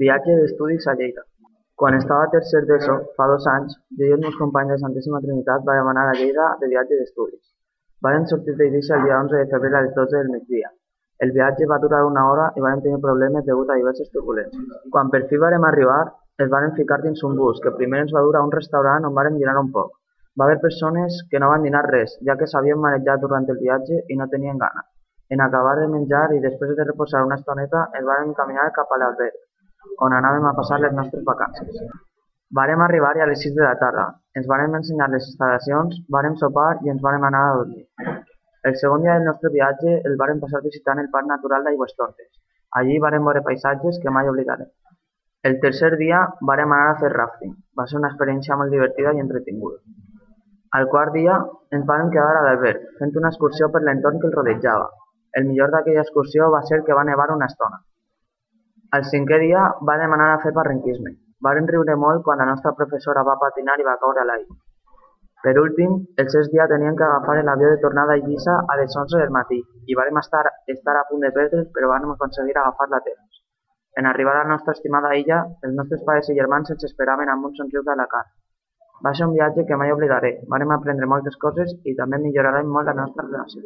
Viatge d'estudis a Lleida. Quan estava a tercer d'ESO, fa dos anys, jo i els meus companys de Santíssima Trinitat vàrem anar a Lleida de viatge d'estudis. Vàrem sortir d'Eivissa el dia onze de febrer a les dotze del migdia. El viatge va durar una hora i vàrem tenir problemes degut a diverses turbulències. Quan per fi vàrem arribar, ens vàrem ficar dins un bus que primer ens va dur a un restaurant on vàrem dinar un poc. Va haver persones que no van dinar res, ja que s'havien marejat durant el viatge i no tenien gana. En acabar de menjar i després de reposar una estoneta ens vàrem encaminar cap a l'alberg, on anàvem a passar les nostres vacances. Vàrem arribar-hi a les sis de la tarda, ens varen ensenyar les instal·lacions, vàrem sopar i ens vàrem anar a dormir. El segon dia del nostre viatge el vàrem passar visitant el Parc Natural d'Aigüestortes. Allí vàrem veure paisatges que mai oblidarem. El tercer dia vàrem anar a fer ràfting. Va ser una experiència molt divertida i entretinguda. Al quart dia ens vàrem quedar a l'alberg, fent una excursió per l'entorn que el rodejava. El millor d'aquella excursió va ser que va nevar una estona. Al cinquè dia vàrem anar a fer barranquisme. Vàrem riure molt quan la nostra professora va patinar i va caure a l'aigua. Per últim, el sexte dia teníem que agafar l'avió de tornada a Eivissa a les onze del matí i vàrem estar, estar a punt de perdre'l però vàrem aconseguir agafar-la temps. En arribar a la nostra estimada illa, els nostres pares i germans ens esperaven amb un somriure a la cara. Va ser un viatge que mai oblidaré, vàrem aprendre moltes coses i també millorarem molt la nostra relació.